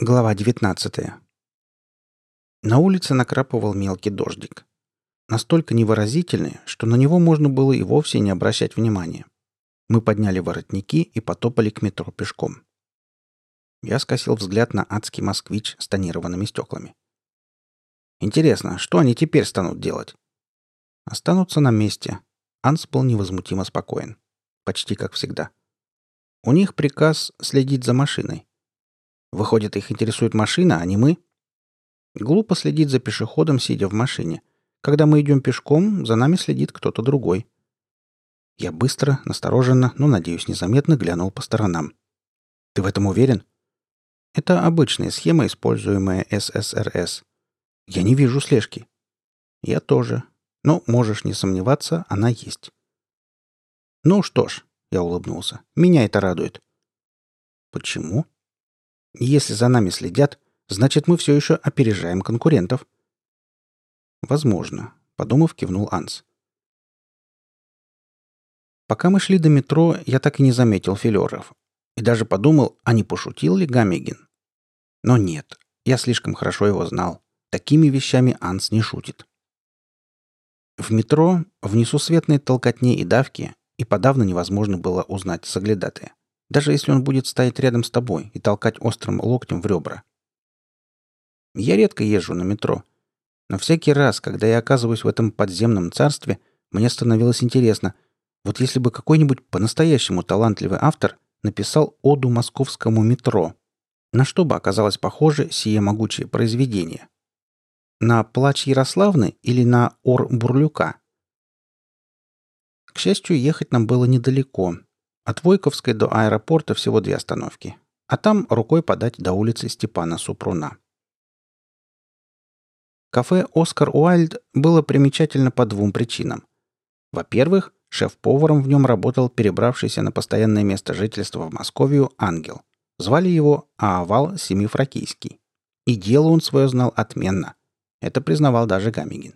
Глава 19. На улице накрапывал мелкий дождик. Настолько невыразительный, что на него можно было и вовсе не обращать внимания. Мы подняли воротники и потопали к метро пешком. Я скосил взгляд на адский москвич с тонированными стеклами. Интересно, что они теперь станут делать? Останутся на месте. Анс был невозмутимо спокоен. Почти как всегда. У них приказ следить за машиной. Выходит, их интересует машина, а не мы? Глупо следить за пешеходом, сидя в машине. Когда мы идем пешком, за нами следит кто-то другой. Я быстро, настороженно, но, надеюсь, незаметно глянул по сторонам. Ты в этом уверен? Это обычная схема, используемая ССРС. Я не вижу слежки. Я тоже. Но можешь не сомневаться, она есть. Ну что ж, я улыбнулся. Меня это радует. Почему? Если за нами следят, значит, мы все еще опережаем конкурентов. Возможно, подумав, кивнул Анс. Пока мы шли до метро, я так и не заметил филеров. И даже подумал, а не пошутил ли Гамегин. Но нет, я слишком хорошо его знал. Такими вещами Анс не шутит. В метро, в несусветной толкотне и давке, и подавно невозможно было узнать соглядатая даже если он будет стоять рядом с тобой и толкать острым локтем в ребра. Я редко езжу на метро, но всякий раз, когда я оказываюсь в этом подземном царстве, мне становилось интересно, вот если бы какой-нибудь по-настоящему талантливый автор написал оду московскому метро, на что бы оказалось похоже сие могучее произведение? На «Плач Ярославны» или на «Ор Бурлюка»? К счастью, ехать нам было недалеко, от Войковской до аэропорта всего две остановки, а там рукой подать до улицы Степана Супруна. Кафе «Оскар Уайльд» было примечательно по двум причинам. Во-первых, шеф-поваром в нем работал перебравшийся на постоянное место жительства в Московию ангел. Звали его Аавал Семифракийский. И дело он свое знал отменно. Это признавал даже Гамигин.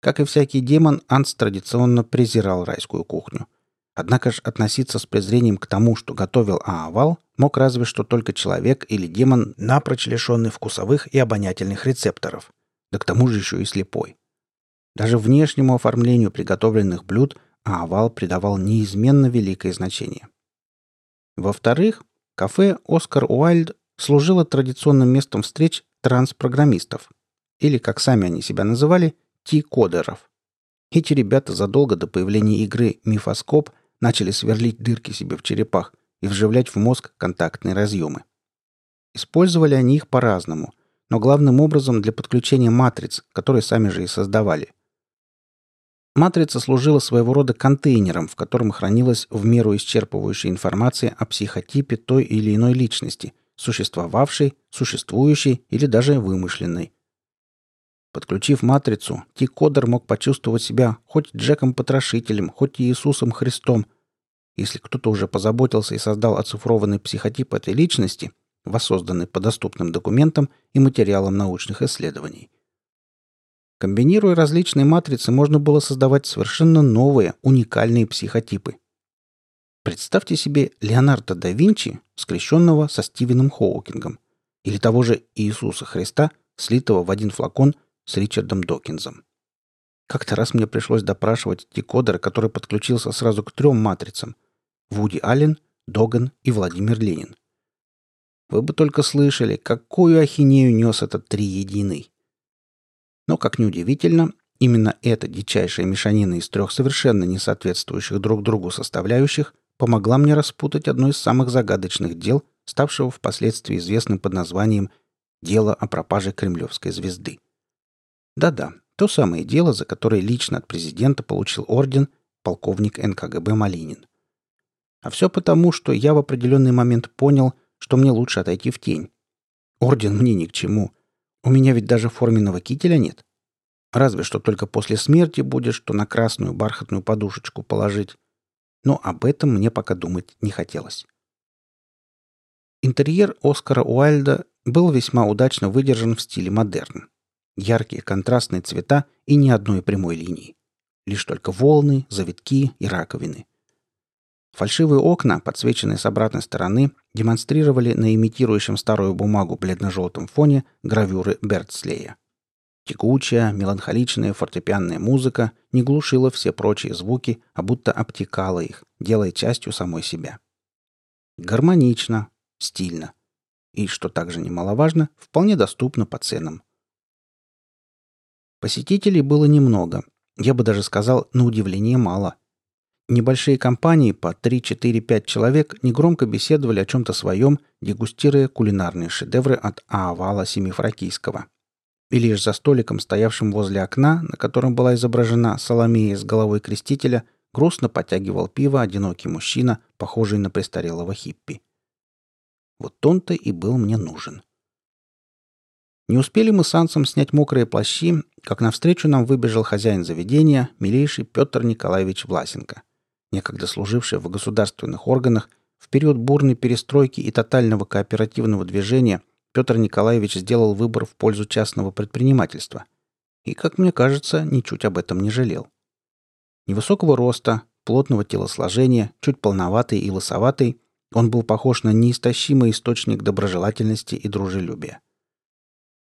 Как и всякий демон, Анс традиционно презирал райскую кухню. Однако же относиться с презрением к тому, что готовил Аавал, мог разве что только человек или демон, напрочь лишенный вкусовых и обонятельных рецепторов. Да к тому же еще и слепой. Даже внешнему оформлению приготовленных блюд Аавал придавал неизменно великое значение. Во-вторых, кафе «Оскар Уайльд» служило традиционным местом встреч транспрограммистов, или, как сами они себя называли, ти-кодеров. Эти ребята задолго до появления игры «Мифоскоп» начали сверлить дырки себе в черепах и вживлять в мозг контактные разъемы. Использовали они их по-разному, но главным образом для подключения матриц, которые сами же и создавали. Матрица служила своего рода контейнером, в котором хранилась в меру исчерпывающая информация о психотипе той или иной личности, существовавшей, существующей или даже вымышленной. Подключив матрицу, Ти-кодер мог почувствовать себя хоть Джеком-потрошителем, хоть Иисусом Христом, если кто-то уже позаботился и создал оцифрованный психотип этой личности, воссозданный по доступным документам и материалам научных исследований. Комбинируя различные матрицы, можно было создавать совершенно новые, уникальные психотипы. Представьте себе Леонардо да Винчи, скрещенного со Стивеном Хоукингом, или того же Иисуса Христа, слитого в один флакон с Ричардом Докинзом. Как-то раз мне пришлось допрашивать декодера, который подключился сразу к трем матрицам. Вуди Аллен, Доган и Владимир Ленин. Вы бы только слышали, какую ахинею нес этот триединый. Но, как неудивительно, именно эта дичайшая мешанина из трех совершенно не соответствующих друг другу составляющих помогла мне распутать одно из самых загадочных дел, ставшего впоследствии известным под названием «Дело о пропаже кремлевской звезды». Да-да, то самое дело, за которое лично от президента получил орден полковник НКГБ Малинин. А все потому, что я в определенный момент понял, что мне лучше отойти в тень. Орден мне ни к чему. У меня ведь даже форменного кителя нет. Разве что только после смерти будет, что на красную бархатную подушечку положить. Но об этом мне пока думать не хотелось. Интерьер Оскара Уайльда был весьма удачно выдержан в стиле модерн. Яркие контрастные цвета и ни одной прямой линии. Лишь только волны, завитки и раковины. Фальшивые окна, подсвеченные с обратной стороны, демонстрировали на имитирующем старую бумагу бледно-желтом фоне гравюры Бертслея. Текучая, меланхоличная фортепианная музыка не глушила все прочие звуки, а будто обтекала их, делая частью самой себя. Гармонично, стильно. И, что также немаловажно, вполне доступно по ценам. Посетителей было немного. Я бы даже сказал, на удивление мало – Небольшие компании по 3-4-5 человек негромко беседовали о чем-то своем, дегустируя кулинарные шедевры от Аавала Семифракийского. И лишь за столиком, стоявшим возле окна, на котором была изображена Соломея с головой крестителя, грустно потягивал пиво одинокий мужчина, похожий на престарелого хиппи. Вот он-то и был мне нужен. Не успели мы с Ансом снять мокрые плащи, как навстречу нам выбежал хозяин заведения, милейший Петр Николаевич Власенко – некогда служившая в государственных органах, в период бурной перестройки и тотального кооперативного движения Петр Николаевич сделал выбор в пользу частного предпринимательства. И, как мне кажется, ничуть об этом не жалел. Невысокого роста, плотного телосложения, чуть полноватый и лысоватый, он был похож на неистощимый источник доброжелательности и дружелюбия.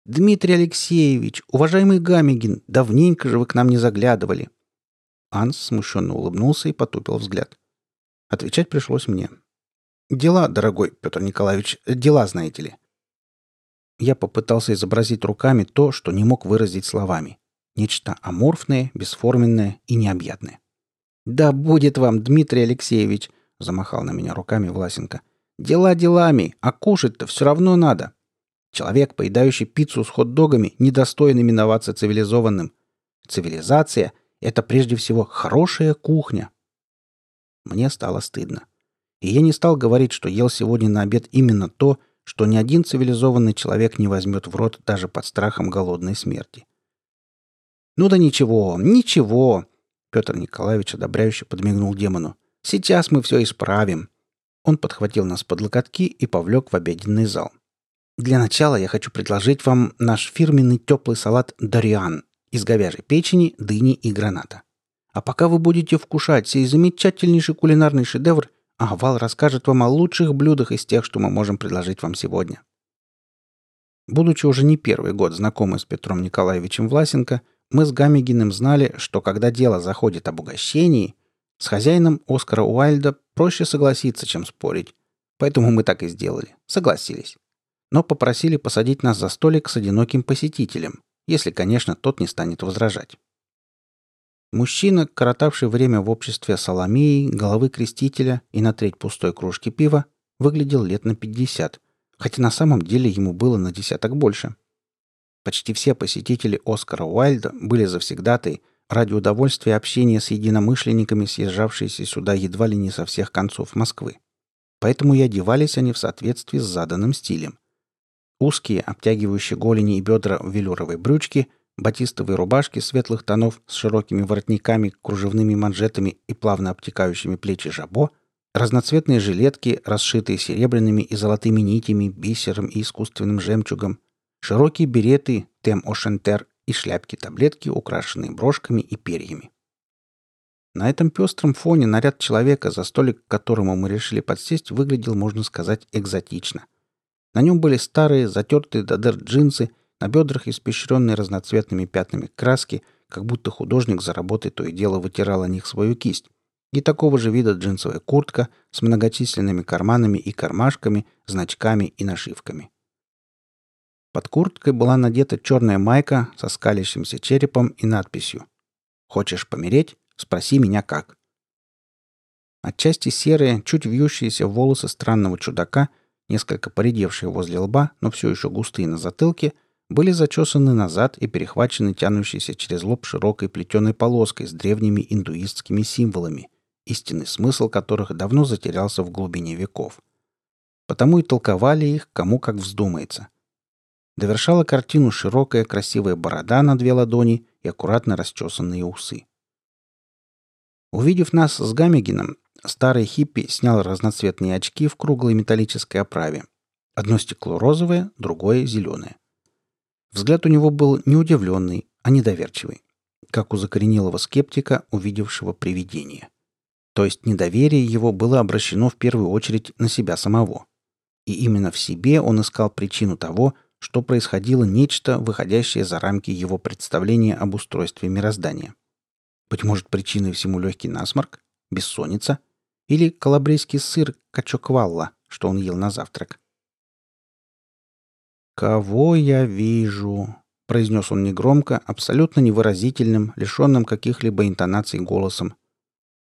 «Дмитрий Алексеевич, уважаемый Гамигин, давненько же вы к нам не заглядывали», Анс смущенно улыбнулся и потупил взгляд. Отвечать пришлось мне. «Дела, дорогой Петр Николаевич, дела, знаете ли». Я попытался изобразить руками то, что не мог выразить словами. Нечто аморфное, бесформенное и необъятное. «Да будет вам, Дмитрий Алексеевич!» — замахал на меня руками Власенко. «Дела делами, а кушать-то все равно надо. Человек, поедающий пиццу с хот-догами, недостоин именоваться цивилизованным. Цивилизация это прежде всего хорошая кухня. Мне стало стыдно. И я не стал говорить, что ел сегодня на обед именно то, что ни один цивилизованный человек не возьмет в рот даже под страхом голодной смерти. «Ну да ничего, ничего!» Петр Николаевич одобряюще подмигнул демону. «Сейчас мы все исправим!» Он подхватил нас под локотки и повлек в обеденный зал. «Для начала я хочу предложить вам наш фирменный теплый салат «Дориан», из говяжьей печени, дыни и граната. А пока вы будете вкушать сей замечательнейший кулинарный шедевр, Ахвал расскажет вам о лучших блюдах из тех, что мы можем предложить вам сегодня. Будучи уже не первый год знакомы с Петром Николаевичем Власенко, мы с Гамигиным знали, что когда дело заходит об угощении, с хозяином Оскара Уайльда проще согласиться, чем спорить. Поэтому мы так и сделали. Согласились. Но попросили посадить нас за столик с одиноким посетителем, если, конечно, тот не станет возражать. Мужчина, коротавший время в обществе Соломеи, головы крестителя и на треть пустой кружки пива, выглядел лет на 50, хотя на самом деле ему было на десяток больше. Почти все посетители Оскара Уайльда были завсегдатой ради удовольствия общения с единомышленниками, съезжавшиеся сюда едва ли не со всех концов Москвы. Поэтому и одевались они в соответствии с заданным стилем – Узкие, обтягивающие голени и бедра велюровой брючки, батистовые рубашки светлых тонов с широкими воротниками, кружевными манжетами и плавно обтекающими плечи жабо, разноцветные жилетки, расшитые серебряными и золотыми нитями, бисером и искусственным жемчугом, широкие береты тем ошентер и шляпки-таблетки, украшенные брошками и перьями. На этом пестром фоне наряд человека, за столик к которому мы решили подсесть, выглядел, можно сказать, экзотично – на нем были старые, затертые до дыр джинсы, на бедрах испещренные разноцветными пятнами краски, как будто художник за работой то и дело вытирал о них свою кисть. И такого же вида джинсовая куртка с многочисленными карманами и кармашками, значками и нашивками. Под курткой была надета черная майка со скалящимся черепом и надписью «Хочешь помереть? Спроси меня как». Отчасти серые, чуть вьющиеся волосы странного чудака несколько поредевшие возле лба, но все еще густые на затылке, были зачесаны назад и перехвачены тянущейся через лоб широкой плетеной полоской с древними индуистскими символами, истинный смысл которых давно затерялся в глубине веков. Потому и толковали их, кому как вздумается. Довершала картину широкая красивая борода на две ладони и аккуратно расчесанные усы. Увидев нас с Гамегином, Старый хиппи снял разноцветные очки в круглой металлической оправе. Одно стекло розовое, другое зеленое. Взгляд у него был не удивленный, а недоверчивый, как у закоренелого скептика, увидевшего привидение. То есть недоверие его было обращено в первую очередь на себя самого. И именно в себе он искал причину того, что происходило нечто, выходящее за рамки его представления об устройстве мироздания. Быть может, причиной всему легкий насморк, бессонница или калабрийский сыр качоквалла, что он ел на завтрак. «Кого я вижу?» — произнес он негромко, абсолютно невыразительным, лишенным каких-либо интонаций голосом.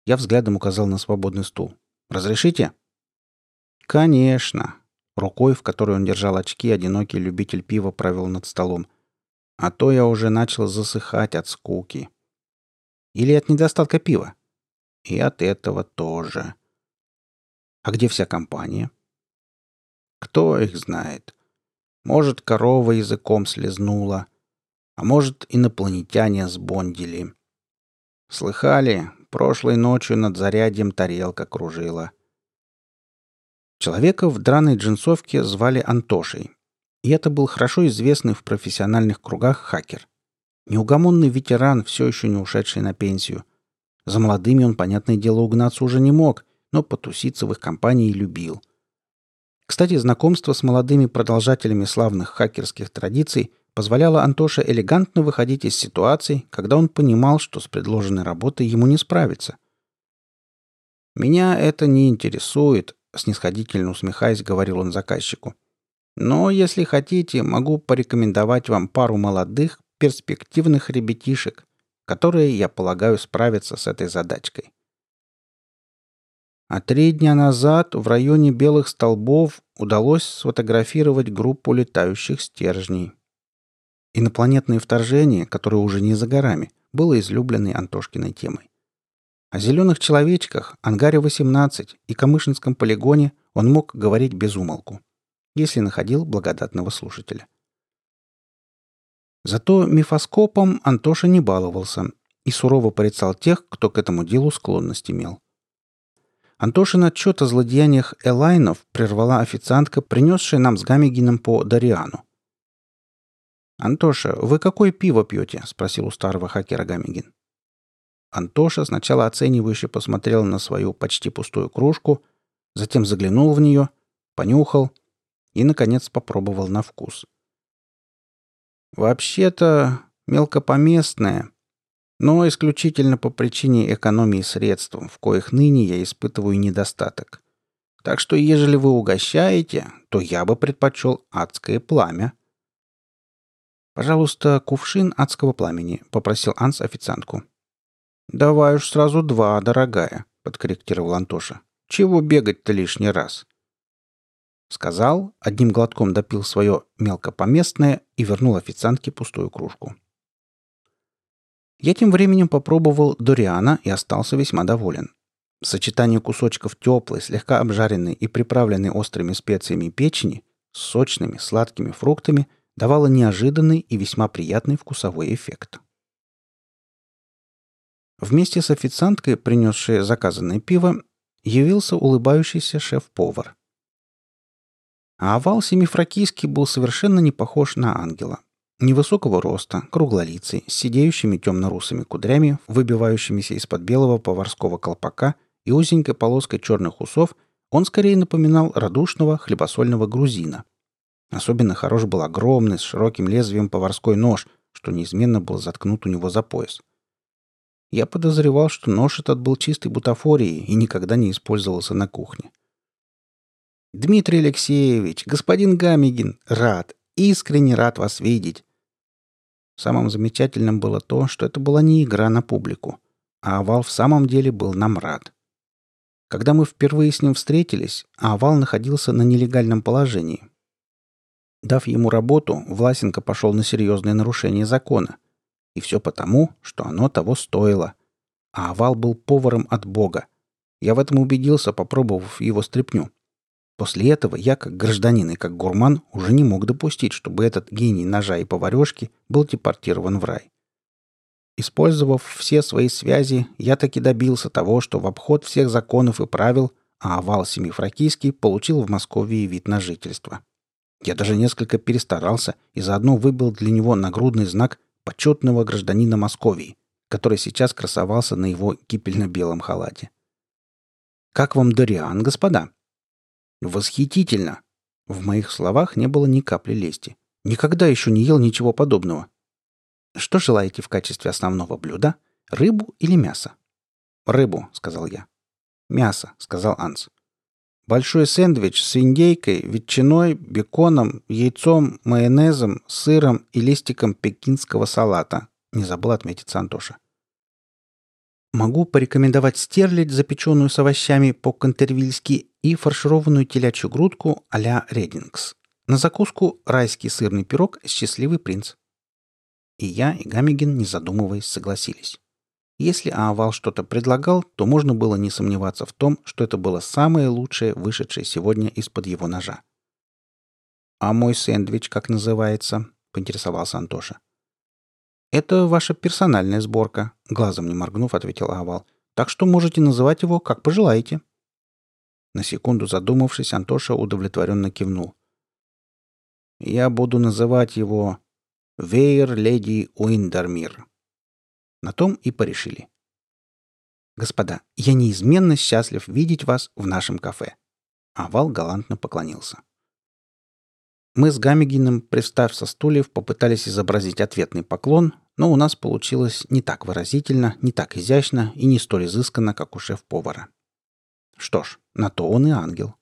Я взглядом указал на свободный стул. «Разрешите?» «Конечно!» Рукой, в которой он держал очки, одинокий любитель пива провел над столом. А то я уже начал засыхать от скуки. Или от недостатка пива. И от этого тоже. А где вся компания? Кто их знает? Может, корова языком слезнула, а может, инопланетяне сбондили. Слыхали, прошлой ночью над зарядьем тарелка кружила. Человека в драной джинсовке звали Антошей. И это был хорошо известный в профессиональных кругах хакер. Неугомонный ветеран, все еще не ушедший на пенсию. За молодыми он, понятное дело, угнаться уже не мог, но потуситься в их компании любил. Кстати, знакомство с молодыми продолжателями славных хакерских традиций позволяло Антоше элегантно выходить из ситуаций, когда он понимал, что с предложенной работой ему не справиться. «Меня это не интересует», снисходительно усмехаясь, говорил он заказчику. Но, если хотите, могу порекомендовать вам пару молодых, перспективных ребятишек, которые, я полагаю, справятся с этой задачкой. А три дня назад в районе Белых Столбов удалось сфотографировать группу летающих стержней. Инопланетное вторжение, которое уже не за горами, было излюбленной Антошкиной темой. О зеленых человечках, ангаре 18 и Камышинском полигоне он мог говорить без умолку, если находил благодатного слушателя. Зато мифоскопом Антоша не баловался и сурово порицал тех, кто к этому делу склонность имел. Антошин отчет о злодеяниях Элайнов прервала официантка, принесшая нам с Гамигином по Дариану. «Антоша, вы какое пиво пьете?» — спросил у старого хакера Гамигин. Антоша сначала оценивающе посмотрел на свою почти пустую кружку, затем заглянул в нее, понюхал и, наконец, попробовал на вкус. «Вообще-то мелкопоместное, но исключительно по причине экономии средств, в коих ныне я испытываю недостаток. Так что, ежели вы угощаете, то я бы предпочел адское пламя». «Пожалуйста, кувшин адского пламени», — попросил Анс официантку. «Давай уж сразу два, дорогая», — подкорректировал Антоша. «Чего бегать-то лишний раз?» Сказал, одним глотком допил свое мелкопоместное и вернул официантке пустую кружку. Я тем временем попробовал Дориана и остался весьма доволен. Сочетание кусочков теплой, слегка обжаренной и приправленной острыми специями печени с сочными, сладкими фруктами давало неожиданный и весьма приятный вкусовой эффект. Вместе с официанткой, принесшей заказанное пиво, явился улыбающийся шеф-повар. А овал семифракийский был совершенно не похож на ангела. Невысокого роста, круглолицый, с сидеющими темно-русыми кудрями, выбивающимися из-под белого поварского колпака и узенькой полоской черных усов, он скорее напоминал радушного хлебосольного грузина. Особенно хорош был огромный, с широким лезвием поварской нож, что неизменно был заткнут у него за пояс – я подозревал, что нож этот был чистой бутафорией и никогда не использовался на кухне. «Дмитрий Алексеевич, господин Гамигин, рад, искренне рад вас видеть!» Самым замечательным было то, что это была не игра на публику, а Овал в самом деле был нам рад. Когда мы впервые с ним встретились, Овал находился на нелегальном положении. Дав ему работу, Власенко пошел на серьезное нарушение закона – и все потому, что оно того стоило. А овал был поваром от Бога. Я в этом убедился, попробовав его стряпню. После этого я, как гражданин и как гурман, уже не мог допустить, чтобы этот гений ножа и поварешки был депортирован в рай. Использовав все свои связи, я таки добился того, что в обход всех законов и правил а овал семифракийский получил в Москве вид на жительство. Я даже несколько перестарался и заодно выбил для него нагрудный знак почетного гражданина Московии, который сейчас красовался на его кипельно-белом халате. Как вам Дориан, господа?» «Восхитительно!» В моих словах не было ни капли лести. Никогда еще не ел ничего подобного. «Что желаете в качестве основного блюда? Рыбу или мясо?» «Рыбу», — сказал я. «Мясо», — сказал Анс. «Большой сэндвич с индейкой, ветчиной, беконом, яйцом, майонезом, сыром и листиком пекинского салата», — не забыл отметить Антоша. Могу порекомендовать стерлядь, запеченную с овощами по-контервильски, и фаршированную телячью грудку а-ля Редингс. На закуску райский сырный пирог «Счастливый принц». И я, и Гамигин, не задумываясь, согласились. Если Аавал что-то предлагал, то можно было не сомневаться в том, что это было самое лучшее, вышедшее сегодня из-под его ножа. «А мой сэндвич как называется?» — поинтересовался Антоша. «Это ваша персональная сборка», — глазом не моргнув, ответил Аавал. «Так что можете называть его, как пожелаете». На секунду задумавшись, Антоша удовлетворенно кивнул. «Я буду называть его Вейер Леди Уиндермир», на том и порешили. «Господа, я неизменно счастлив видеть вас в нашем кафе». Овал галантно поклонился. Мы с Гамигиным, пристав со стульев, попытались изобразить ответный поклон, но у нас получилось не так выразительно, не так изящно и не столь изысканно, как у шеф-повара. Что ж, на то он и ангел.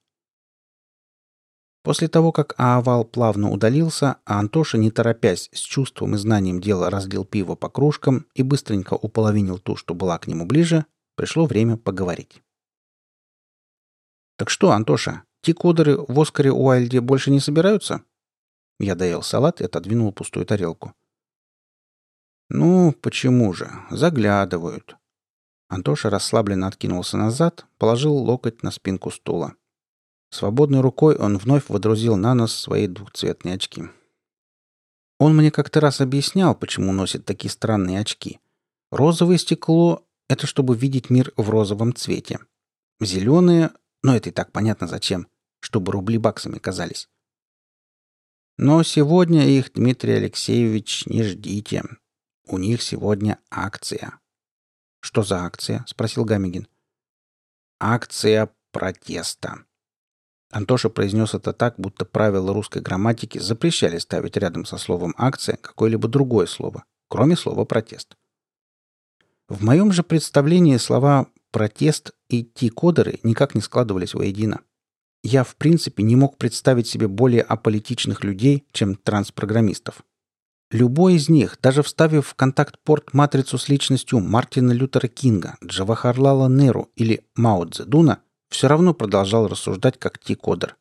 После того, как Аавал плавно удалился, а Антоша, не торопясь, с чувством и знанием дела разлил пиво по кружкам и быстренько уполовинил ту, что была к нему ближе, пришло время поговорить. «Так что, Антоша, те кодеры в Оскаре Уайльде больше не собираются?» Я доел салат и отодвинул пустую тарелку. «Ну, почему же? Заглядывают». Антоша расслабленно откинулся назад, положил локоть на спинку стула. Свободной рукой он вновь водрузил на нос свои двухцветные очки. Он мне как-то раз объяснял, почему носит такие странные очки. Розовое стекло — это чтобы видеть мир в розовом цвете. Зеленое, но это и так понятно зачем, чтобы рубли баксами казались. Но сегодня их, Дмитрий Алексеевич, не ждите. У них сегодня акция. Что за акция? спросил Гамигин. Акция протеста. Антоша произнес это так, будто правила русской грамматики запрещали ставить рядом со словом «акция» какое-либо другое слово, кроме слова «протест». В моем же представлении слова «протест» и «ти-кодеры» никак не складывались воедино. Я, в принципе, не мог представить себе более аполитичных людей, чем транспрограммистов. Любой из них, даже вставив в контакт-порт матрицу с личностью Мартина Лютера Кинга, Джавахарлала Неру или Мао Цзэдуна – все равно продолжал рассуждать как Ти-кодер.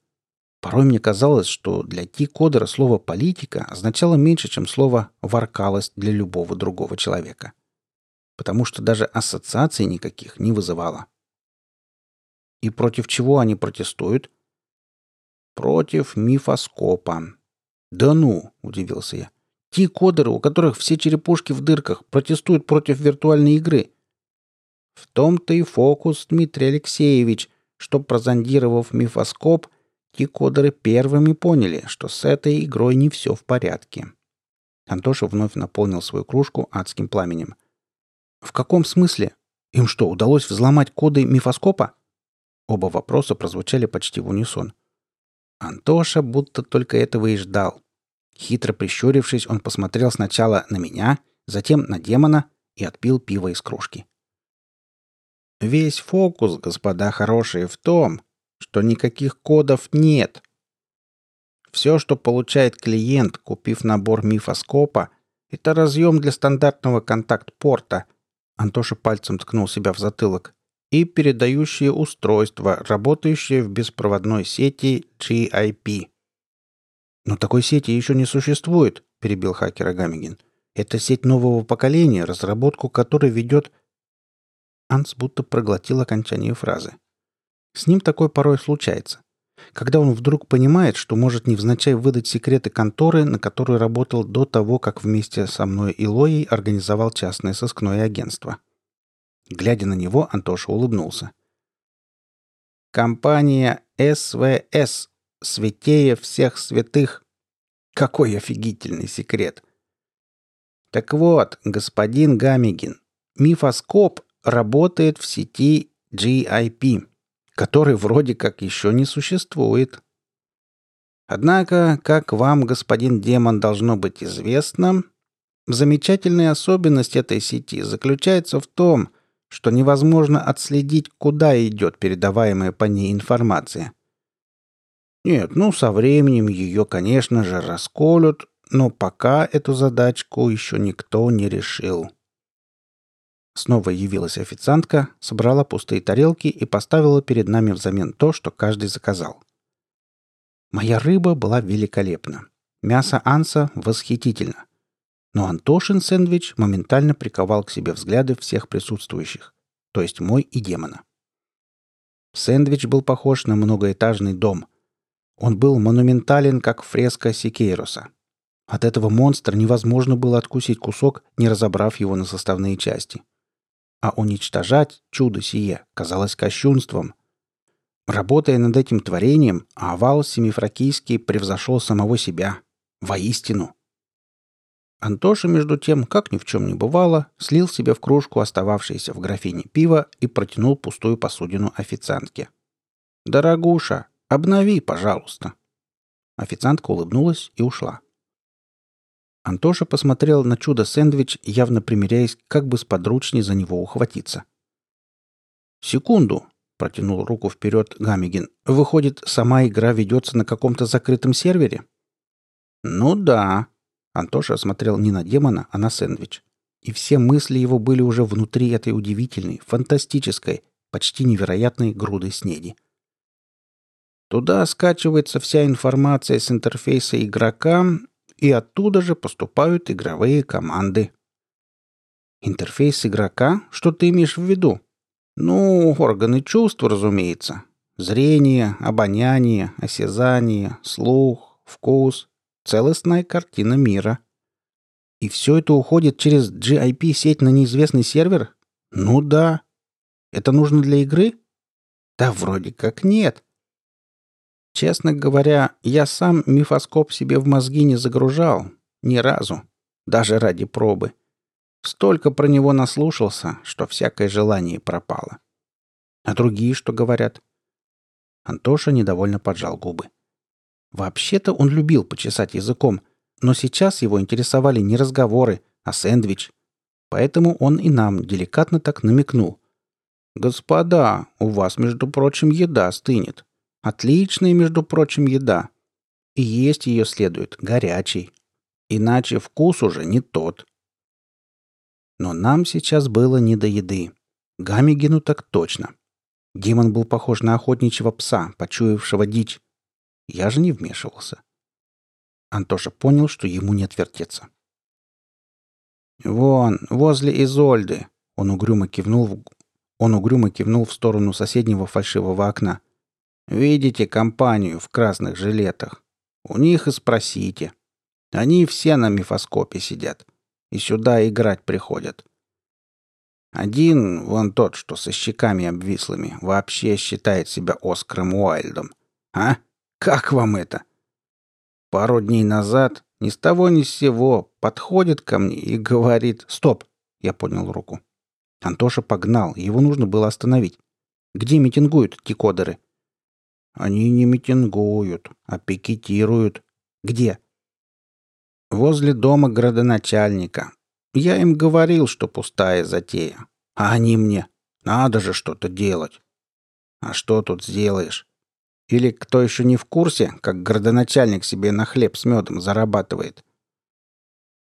Порой мне казалось, что для Ти-кодера слово «политика» означало меньше, чем слово «воркалость» для любого другого человека. Потому что даже ассоциаций никаких не вызывало. И против чего они протестуют? Против мифоскопа. Да ну, удивился я. Те кодеры, у которых все черепушки в дырках, протестуют против виртуальной игры. В том-то и фокус, Дмитрий Алексеевич, что, прозондировав мифоскоп, кикодеры первыми поняли, что с этой игрой не все в порядке. Антоша вновь наполнил свою кружку адским пламенем. «В каком смысле? Им что, удалось взломать коды мифоскопа?» Оба вопроса прозвучали почти в унисон. Антоша будто только этого и ждал. Хитро прищурившись, он посмотрел сначала на меня, затем на демона и отпил пиво из кружки. Весь фокус, господа хорошие, в том, что никаких кодов нет. Все, что получает клиент, купив набор мифоскопа, это разъем для стандартного контакт-порта. Антоша пальцем ткнул себя в затылок. И передающее устройство, работающее в беспроводной сети GIP. «Но такой сети еще не существует», — перебил хакера Гамигин. «Это сеть нового поколения, разработку которой ведет Анс будто проглотил окончание фразы. С ним такое порой случается. Когда он вдруг понимает, что может невзначай выдать секреты конторы, на которой работал до того, как вместе со мной и Лоей организовал частное сыскное агентство. Глядя на него, Антоша улыбнулся. «Компания СВС. Святее всех святых. Какой офигительный секрет!» Так вот, господин Гамигин, мифоскоп работает в сети GIP. который вроде как еще не существует. Однако, как вам, господин демон, должно быть известно, замечательная особенность этой сети заключается в том, что невозможно отследить, куда идет передаваемая по ней информация. Нет, ну, со временем ее, конечно же, расколют, но пока эту задачку еще никто не решил. Снова явилась официантка, собрала пустые тарелки и поставила перед нами взамен то, что каждый заказал. Моя рыба была великолепна. Мясо анса восхитительно. Но Антошин сэндвич моментально приковал к себе взгляды всех присутствующих, то есть мой и демона. Сэндвич был похож на многоэтажный дом. Он был монументален, как фреска Сикейроса. От этого монстра невозможно было откусить кусок, не разобрав его на составные части. А уничтожать чудо сие казалось кощунством. Работая над этим творением, овал семифракийский превзошел самого себя. Воистину. Антоша, между тем, как ни в чем не бывало, слил себе в кружку остававшееся в графине пива и протянул пустую посудину официантке. «Дорогуша, обнови, пожалуйста». Официантка улыбнулась и ушла. Антоша посмотрел на чудо-сэндвич, явно примеряясь, как бы сподручнее за него ухватиться. «Секунду», — протянул руку вперед Гамигин. «Выходит, сама игра ведется на каком-то закрытом сервере?» «Ну да», Антоша смотрел не на демона, а на сэндвич. И все мысли его были уже внутри этой удивительной, фантастической, почти невероятной груды снеди. Туда скачивается вся информация с интерфейса игрока, и оттуда же поступают игровые команды. Интерфейс игрока? Что ты имеешь в виду? Ну, органы чувств, разумеется. Зрение, обоняние, осязание, слух, вкус, Целостная картина мира. И все это уходит через GIP-сеть на неизвестный сервер? Ну да. Это нужно для игры? Да вроде как нет. Честно говоря, я сам мифоскоп себе в мозги не загружал. Ни разу. Даже ради пробы. Столько про него наслушался, что всякое желание пропало. А другие что говорят? Антоша недовольно поджал губы. Вообще-то он любил почесать языком, но сейчас его интересовали не разговоры, а сэндвич. Поэтому он и нам деликатно так намекнул. «Господа, у вас, между прочим, еда стынет. Отличная, между прочим, еда. И есть ее следует горячей. Иначе вкус уже не тот». Но нам сейчас было не до еды. Гамигину так точно. Демон был похож на охотничьего пса, почуявшего дичь, я же не вмешивался. Антоша понял, что ему не отвертеться. «Вон, возле Изольды!» Он угрюмо кивнул в... Он угрюмо кивнул в сторону соседнего фальшивого окна. «Видите компанию в красных жилетах? У них и спросите. Они все на мифоскопе сидят. И сюда играть приходят. Один, вон тот, что со щеками обвислыми, вообще считает себя Оскаром Уайльдом. А? Как вам это? Пару дней назад ни с того ни с сего подходит ко мне и говорит «Стоп!» Я поднял руку. Антоша погнал, его нужно было остановить. Где митингуют тикодеры? Они не митингуют, а пикетируют. Где? Возле дома градоначальника. Я им говорил, что пустая затея. А они мне. Надо же что-то делать. А что тут сделаешь? Или кто еще не в курсе, как городоначальник себе на хлеб с медом зарабатывает?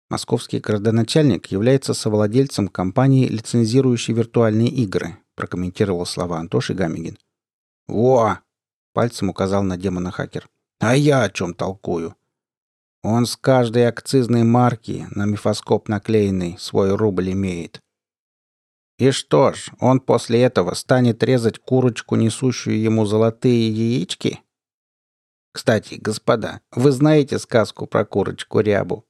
Московский городоначальник является совладельцем компании, лицензирующей виртуальные игры, прокомментировал слова Антоши Гамигин. «Во!» — пальцем указал на демона хакер. «А я о чем толкую?» Он с каждой акцизной марки на мифоскоп наклеенный свой рубль имеет. И что ж, он после этого станет резать курочку, несущую ему золотые яички? Кстати, господа, вы знаете сказку про курочку Рябу?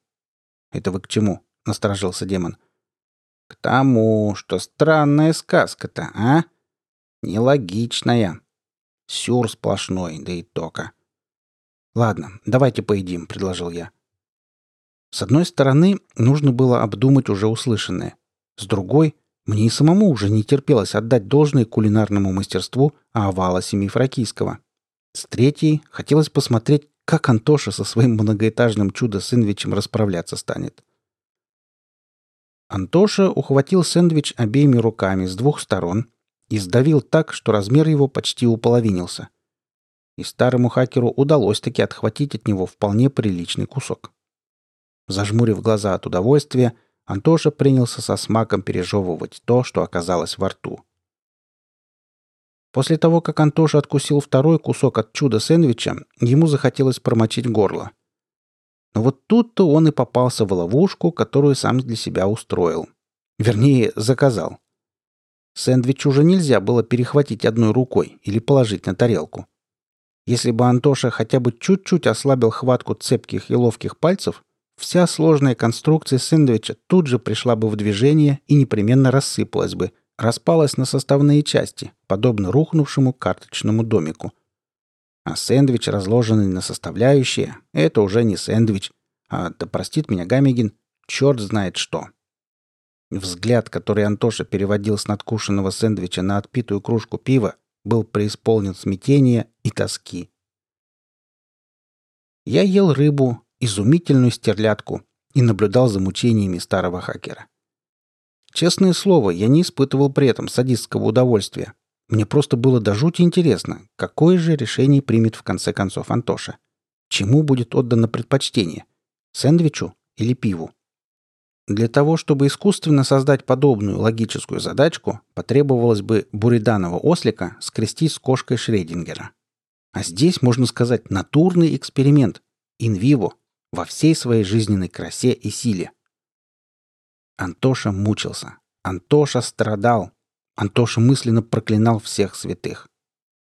Это вы к чему? Насторожился демон. К тому, что странная сказка-то, а? Нелогичная. Сюр сплошной, да и тока. Ладно, давайте поедим, предложил я. С одной стороны, нужно было обдумать уже услышанное. С другой — Мне и самому уже не терпелось отдать должное кулинарному мастерству Авала Семифракийского. С третьей хотелось посмотреть, как Антоша со своим многоэтажным чудо-сэндвичем расправляться станет. Антоша ухватил сэндвич обеими руками с двух сторон и сдавил так, что размер его почти уполовинился. И старому хакеру удалось таки отхватить от него вполне приличный кусок. Зажмурив глаза от удовольствия, Антоша принялся со смаком пережевывать то, что оказалось во рту. После того, как Антоша откусил второй кусок от чуда-сэндвича, ему захотелось промочить горло. Но вот тут-то он и попался в ловушку, которую сам для себя устроил. Вернее, заказал. Сэндвич уже нельзя было перехватить одной рукой или положить на тарелку. Если бы Антоша хотя бы чуть-чуть ослабил хватку цепких и ловких пальцев, вся сложная конструкция сэндвича тут же пришла бы в движение и непременно рассыпалась бы, распалась на составные части, подобно рухнувшему карточному домику. А сэндвич, разложенный на составляющие, это уже не сэндвич, а, да простит меня Гамигин, черт знает что. Взгляд, который Антоша переводил с надкушенного сэндвича на отпитую кружку пива, был преисполнен смятения и тоски. Я ел рыбу, изумительную стерлядку и наблюдал за мучениями старого хакера. Честное слово, я не испытывал при этом садистского удовольствия. Мне просто было до жути интересно, какое же решение примет в конце концов Антоша. Чему будет отдано предпочтение? Сэндвичу или пиву? Для того, чтобы искусственно создать подобную логическую задачку, потребовалось бы буриданова ослика скрестить с кошкой Шрейдингера. А здесь, можно сказать, натурный эксперимент, инвиво, во всей своей жизненной красе и силе. Антоша мучился. Антоша страдал. Антоша мысленно проклинал всех святых.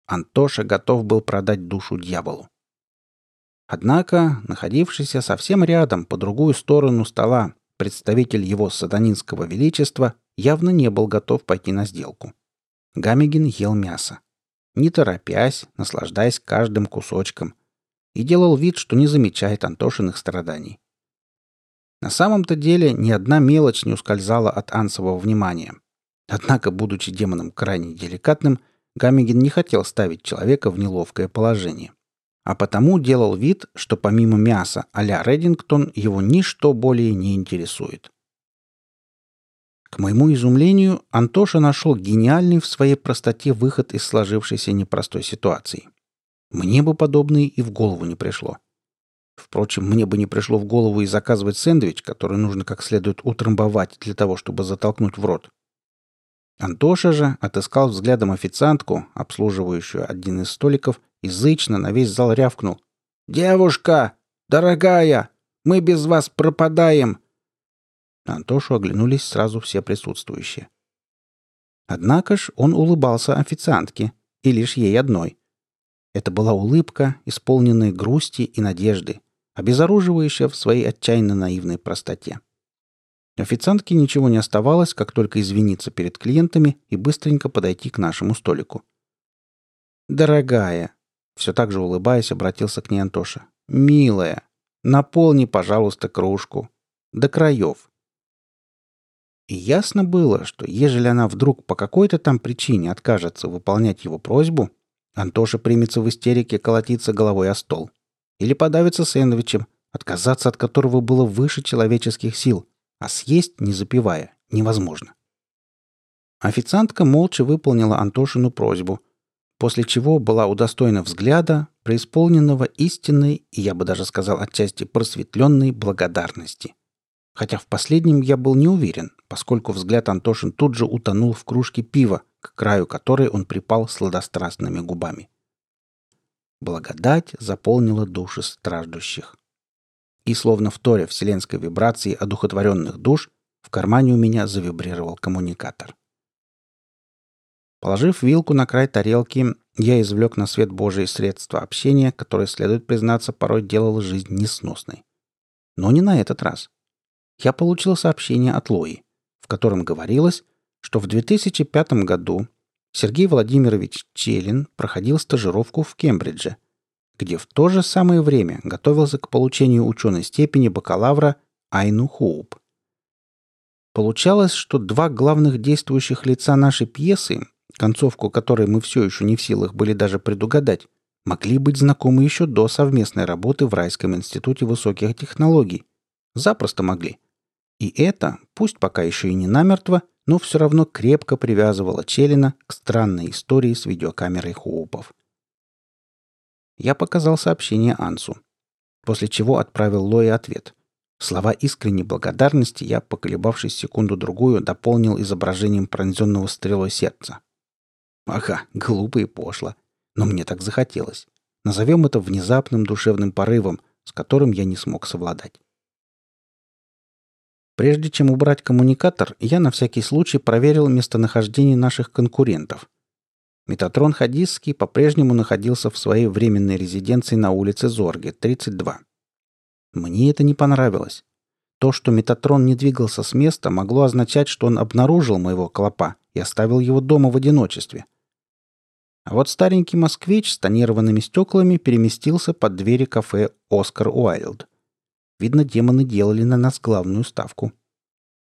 Антоша готов был продать душу дьяволу. Однако, находившийся совсем рядом, по другую сторону стола, представитель его сатанинского величества явно не был готов пойти на сделку. Гамигин ел мясо. Не торопясь, наслаждаясь каждым кусочком – и делал вид, что не замечает Антошиных страданий. На самом-то деле ни одна мелочь не ускользала от Ансового внимания. Однако, будучи демоном крайне деликатным, Гамигин не хотел ставить человека в неловкое положение. А потому делал вид, что помимо мяса а-ля Реддингтон его ничто более не интересует. К моему изумлению, Антоша нашел гениальный в своей простоте выход из сложившейся непростой ситуации. Мне бы подобное и в голову не пришло. Впрочем, мне бы не пришло в голову и заказывать сэндвич, который нужно как следует утрамбовать для того, чтобы затолкнуть в рот. Антоша же отыскал взглядом официантку, обслуживающую один из столиков, и на весь зал рявкнул. «Девушка! Дорогая! Мы без вас пропадаем!» На Антошу оглянулись сразу все присутствующие. Однако ж он улыбался официантке, и лишь ей одной – это была улыбка, исполненная грусти и надежды, обезоруживающая в своей отчаянно наивной простоте. Официантке ничего не оставалось, как только извиниться перед клиентами и быстренько подойти к нашему столику. «Дорогая», — все так же улыбаясь, обратился к ней Антоша, — «милая, наполни, пожалуйста, кружку. До краев». И ясно было, что ежели она вдруг по какой-то там причине откажется выполнять его просьбу, Антоша примется в истерике колотиться головой о стол. Или подавится сэндвичем, отказаться от которого было выше человеческих сил, а съесть, не запивая, невозможно. Официантка молча выполнила Антошину просьбу, после чего была удостоена взгляда, преисполненного истинной и, я бы даже сказал, отчасти просветленной благодарности. Хотя в последнем я был не уверен, поскольку взгляд Антошин тут же утонул в кружке пива, к краю которой он припал сладострастными губами. Благодать заполнила души страждущих. И, словно вторя вселенской вибрации одухотворенных душ, в кармане у меня завибрировал коммуникатор. Положив вилку на край тарелки, я извлек на свет Божие средства общения, которое, следует признаться, порой делало жизнь несносной. Но не на этот раз. Я получил сообщение от Лои, в котором говорилось, что в 2005 году Сергей Владимирович Челин проходил стажировку в Кембридже, где в то же самое время готовился к получению ученой степени бакалавра Айну Хоуп. Получалось, что два главных действующих лица нашей пьесы, концовку которой мы все еще не в силах были даже предугадать, могли быть знакомы еще до совместной работы в Райском институте высоких технологий. Запросто могли. И это, пусть пока еще и не намертво, но все равно крепко привязывало Челина к странной истории с видеокамерой Хоупов. Я показал сообщение Ансу, после чего отправил Лое ответ. Слова искренней благодарности я, поколебавшись секунду-другую, дополнил изображением пронзенного стрелой сердца. Ага, глупо и пошло. Но мне так захотелось. Назовем это внезапным душевным порывом, с которым я не смог совладать. Прежде чем убрать коммуникатор, я на всякий случай проверил местонахождение наших конкурентов. Метатрон Хадисский по-прежнему находился в своей временной резиденции на улице Зорге, 32. Мне это не понравилось. То, что Метатрон не двигался с места, могло означать, что он обнаружил моего клопа и оставил его дома в одиночестве. А вот старенький москвич с тонированными стеклами переместился под двери кафе «Оскар Уайлд». Видно, демоны делали на нас главную ставку.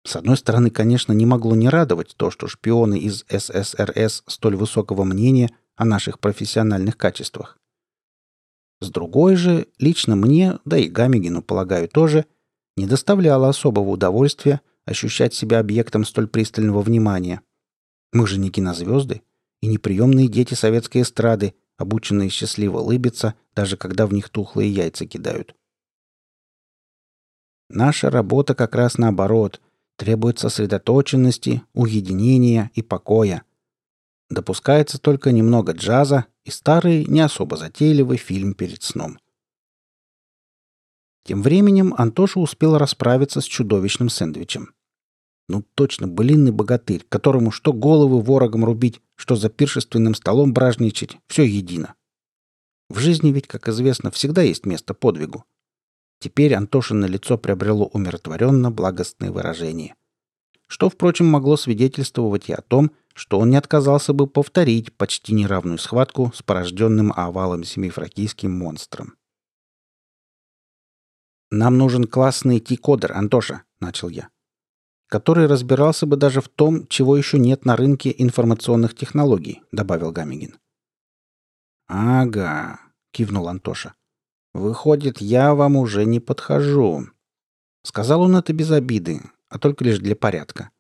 С одной стороны, конечно, не могло не радовать то, что шпионы из ССРС столь высокого мнения о наших профессиональных качествах. С другой же, лично мне, да и Гамигину, полагаю, тоже, не доставляло особого удовольствия ощущать себя объектом столь пристального внимания. Мы же не кинозвезды и неприемные дети советской эстрады, обученные счастливо улыбиться, даже когда в них тухлые яйца кидают. Наша работа как раз наоборот, требует сосредоточенности, уединения и покоя. Допускается только немного джаза и старый, не особо затейливый фильм перед сном. Тем временем Антоша успел расправиться с чудовищным сэндвичем. Ну точно, блинный богатырь, которому что головы ворогом рубить, что за пиршественным столом бражничать, все едино. В жизни ведь, как известно, всегда есть место подвигу. Теперь Антошин на лицо приобрело умиротворенно благостное выражение. Что, впрочем, могло свидетельствовать и о том, что он не отказался бы повторить почти неравную схватку с порожденным овалом семифракийским монстром. «Нам нужен классный T-кодер, Антоша», — начал я, «который разбирался бы даже в том, чего еще нет на рынке информационных технологий», — добавил Гамигин. «Ага», — кивнул Антоша. Выходит, я вам уже не подхожу. Сказал он это без обиды, а только лишь для порядка.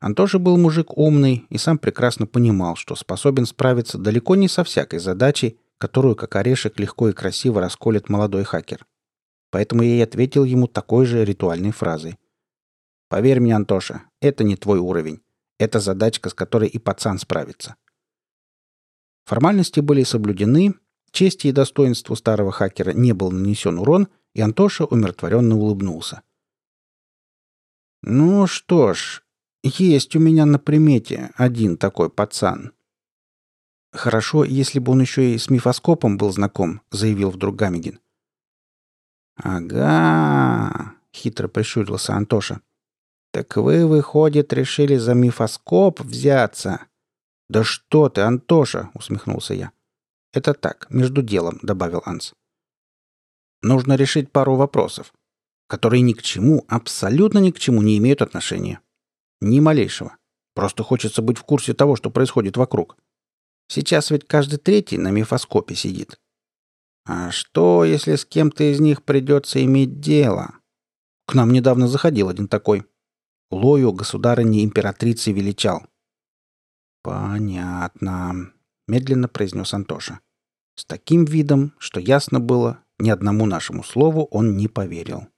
Антоша был мужик умный и сам прекрасно понимал, что способен справиться далеко не со всякой задачей, которую как орешек легко и красиво расколет молодой хакер. Поэтому я и ответил ему такой же ритуальной фразой. «Поверь мне, Антоша, это не твой уровень. Это задачка, с которой и пацан справится». Формальности были соблюдены, Чести и достоинству старого хакера не был нанесен урон, и Антоша умиротворенно улыбнулся. «Ну что ж, есть у меня на примете один такой пацан». «Хорошо, если бы он еще и с мифоскопом был знаком», — заявил вдруг Гамигин. «Ага», — хитро прищурился Антоша. «Так вы, выходит, решили за мифоскоп взяться?» «Да что ты, Антоша!» — усмехнулся я. «Это так, между делом», — добавил Анс. «Нужно решить пару вопросов, которые ни к чему, абсолютно ни к чему не имеют отношения. Ни малейшего. Просто хочется быть в курсе того, что происходит вокруг. Сейчас ведь каждый третий на мифоскопе сидит. А что, если с кем-то из них придется иметь дело? К нам недавно заходил один такой. Лою государыне императрицы величал. Понятно медленно произнес Антоша. С таким видом, что ясно было, ни одному нашему слову он не поверил.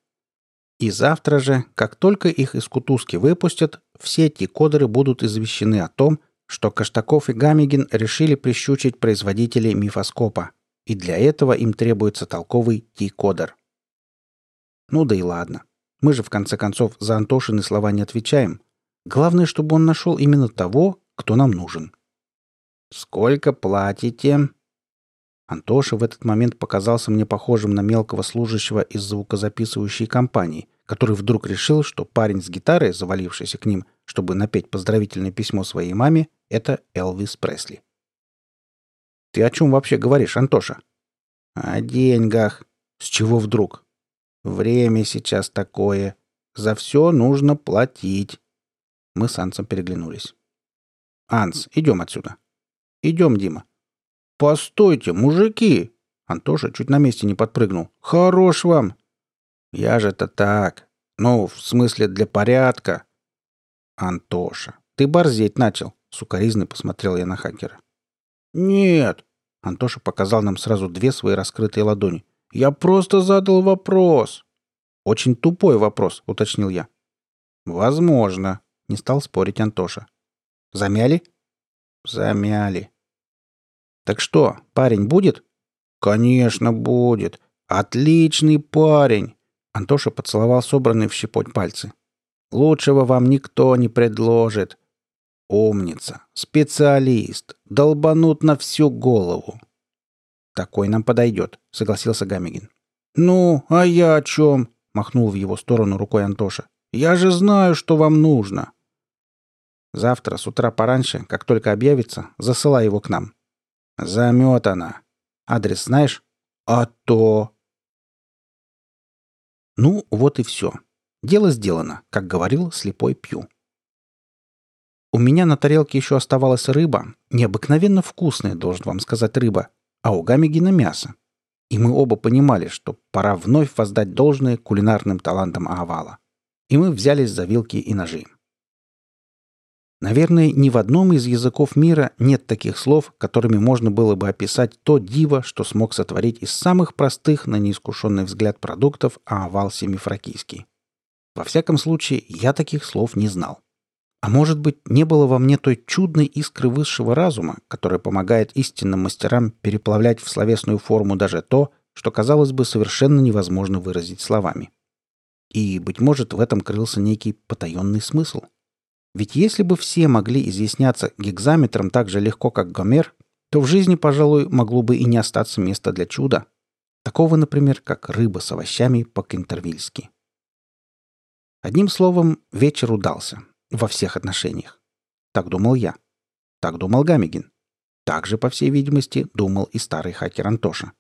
И завтра же, как только их из кутузки выпустят, все эти кодеры будут извещены о том, что Каштаков и Гамигин решили прищучить производителей мифоскопа, и для этого им требуется толковый Ти-кодер. Ну да и ладно. Мы же в конце концов за Антошины слова не отвечаем. Главное, чтобы он нашел именно того, кто нам нужен. «Сколько платите?» Антоша в этот момент показался мне похожим на мелкого служащего из звукозаписывающей компании, который вдруг решил, что парень с гитарой, завалившийся к ним, чтобы напеть поздравительное письмо своей маме, это Элвис Пресли. «Ты о чем вообще говоришь, Антоша?» «О деньгах. С чего вдруг?» «Время сейчас такое. За все нужно платить», Мы с Ансом переглянулись. «Анс, идем отсюда». «Идем, Дима». «Постойте, мужики!» Антоша чуть на месте не подпрыгнул. «Хорош вам!» «Я же это так. Ну, в смысле, для порядка». «Антоша, ты борзеть начал», — сукоризный посмотрел я на хакера. «Нет!» — Антоша показал нам сразу две свои раскрытые ладони. «Я просто задал вопрос!» «Очень тупой вопрос», — уточнил я. «Возможно», — не стал спорить Антоша. «Замяли?» «Замяли». «Так что, парень будет?» «Конечно будет. Отличный парень!» Антоша поцеловал собранные в щепоть пальцы. «Лучшего вам никто не предложит. Умница, специалист, долбанут на всю голову». «Такой нам подойдет», — согласился Гамигин. «Ну, а я о чем?» — махнул в его сторону рукой Антоша. «Я же знаю, что вам нужно». «Завтра с утра пораньше, как только объявится, засылай его к нам». «Заметана. Адрес знаешь?» «А то...» Ну, вот и все. Дело сделано, как говорил слепой Пью. У меня на тарелке еще оставалась рыба, необыкновенно вкусная, должен вам сказать, рыба, а у Гамигина мясо. И мы оба понимали, что пора вновь воздать должное кулинарным талантам Аавала. И мы взялись за вилки и ножи. Наверное, ни в одном из языков мира нет таких слов, которыми можно было бы описать то диво, что смог сотворить из самых простых на неискушенный взгляд продуктов Аавал Семифракийский. Во всяком случае, я таких слов не знал. А может быть, не было во мне той чудной искры высшего разума, которая помогает истинным мастерам переплавлять в словесную форму даже то, что, казалось бы, совершенно невозможно выразить словами. И, быть может, в этом крылся некий потаенный смысл. Ведь если бы все могли изъясняться гигзаметром так же легко, как Гомер, то в жизни, пожалуй, могло бы и не остаться места для чуда. Такого, например, как рыба с овощами по-кентервильски. Одним словом, вечер удался, во всех отношениях. Так думал я. Так думал Гамигин. Так же, по всей видимости, думал и старый хакер Антоша.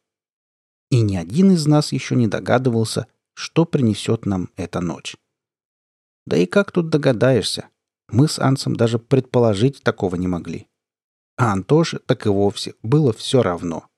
И ни один из нас еще не догадывался, что принесет нам эта ночь. Да и как тут догадаешься? Мы с Ансом даже предположить такого не могли. А Антоше так и вовсе было все равно.